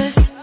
this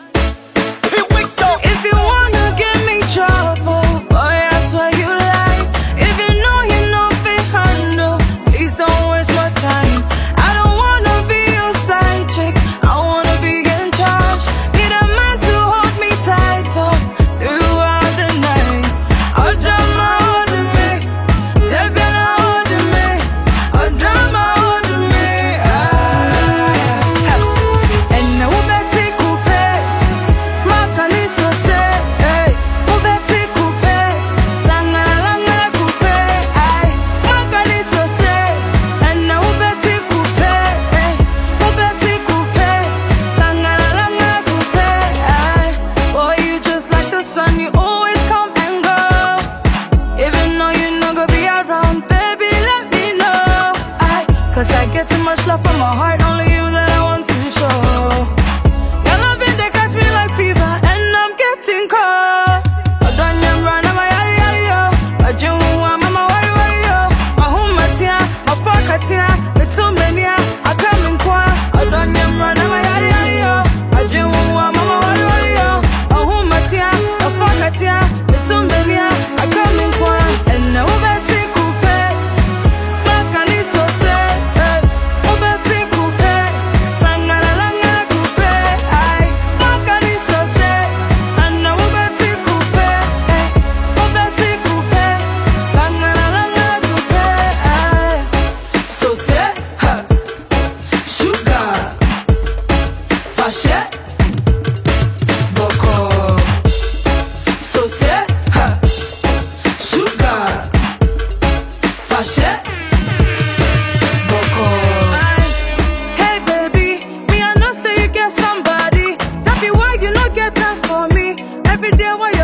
too much love for my heart. Oh. Every day while